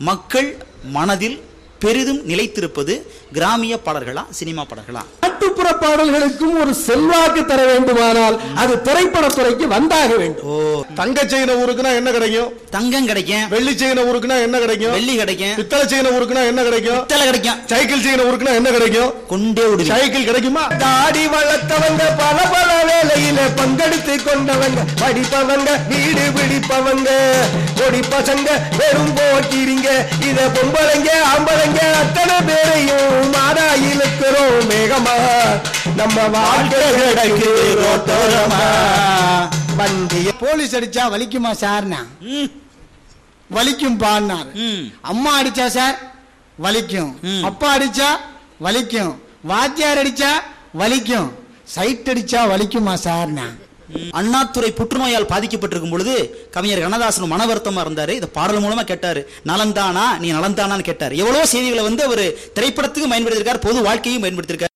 மக்கள் மனதில் பெரிதும் நிலைத்திருப்பது கிராமிய பாடல்களா சினிமா பாடல்களா? நாட்டுப்புற பாடல்களுக்கும் ஒரு செல்வாக்கு தர வேண்டுமானால் அது திரைப்படத்துறைக்கு வந்தாக வேண்டும். ஓ. தங்க செயின ஊருக்குனா என்ன கிடைக்கும்? தங்கம் கிடைக்கும். வெள்ளி செயின ஊருக்குனா என்ன கிடைக்கும்? வெள்ளி கிடைக்கும். பித்தளை செயின ஊருக்குனா என்ன கிடைக்கும்? பித்தளை கிடைக்கும். சைக்கிள் செயின ஊருக்குனா என்ன கிடைக்கும்? கொண்டே விடுவேன் சைக்கிள் கிடைக்குமா? தாடி வளர்த்தவங்க பல பங்கெடுத்து கொண்டவங்க படிப்பவங்க வீடு பிடிப்பவங்க கொடி பசங்க வெறும் போக்கிரிங்க. இத பொம்பளைங்க ஆம்பளைங்க அத்தனை பேரையும் மாதா இழுக்கிறோம் மேகமா. நம்ம வாழ்க்கை கிடக்கு ரோட்டோரமா வண்டிய போலீஸ் அடிச்சா வலிக்குமா சார்னா? வலிக்கும் பான்னார். அம்மா அடிச்சா சார்? வலிக்கும். அப்பா அடிச்சா வலிக்கும். வாத்தியார் அடிச்சா வலிக்கும். சைட் அடிச்சா வலிக்குமா சார்னா அண்ணாத்துறை புற்றுநோயால் பாதிக்கப்பட்டிருக்கும் பொழுது கவிஞர் கண்ணதாசன் மன வருத்தமா இருந்தாரு. இந்த பாடல் மூலமா கேட்டாரு. நலந்தானா நீ நலந்தானான்னு கேட்டார். எவ்வளவு செய்திகளை வந்து அவர் திரைப்படத்துக்கும் பயன்படுத்தியிருக்காரு பொது வாழ்க்கையும் பயன்படுத்தியிருக்காரு